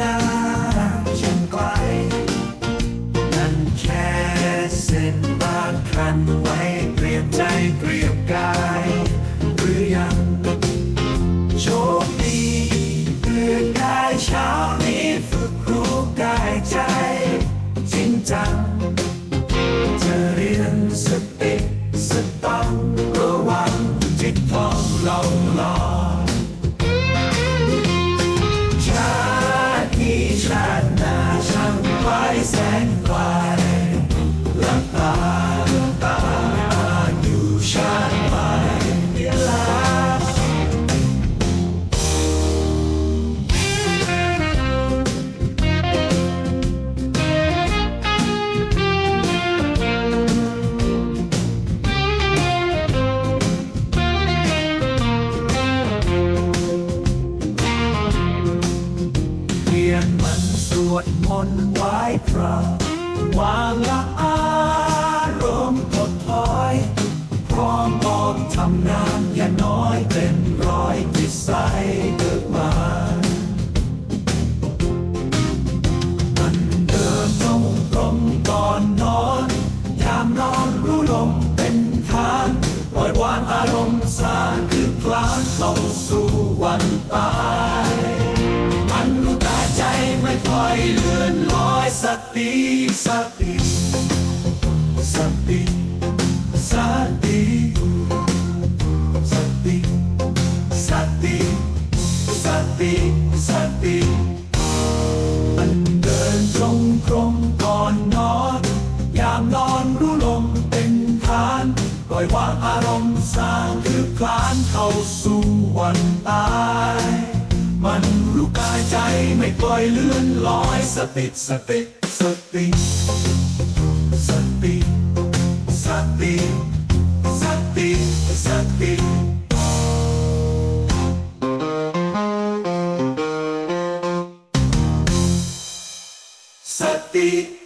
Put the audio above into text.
นาฉันไกล นั่นแค่เส้นบางครันไว้เปรียบใจเปรียบกาย หรือยังโชคดีคือกายเช้านี้ฝึกรู้ใจ จริงจัง Nobody's saying why. นมันสวดมนต์ไหว้พระวางละอารมณ์ถดถอย พร้อมออกทำงานอย่าน้อยเป็นร้อยจิตใสเกิดมามันเดินตรงตรงก่อนนอนยามนอนรู้ลมเป็นทางปล่อยวางอารมณ์สาคือพลานเข้าสู่วันตาย อยเลื่อนลอยสติสติสติสติสติสติสติสติมันเดินตรงตรงก่อนนอนยามนอนรู้ลมเป็นฐานปล่อยวางอารมณ์สร้างคือคลานเข้าสู่วันตายมันรู้กา ไม่ปล่อยเลื่อนลอยสติสติสติสติสติสติสติสติ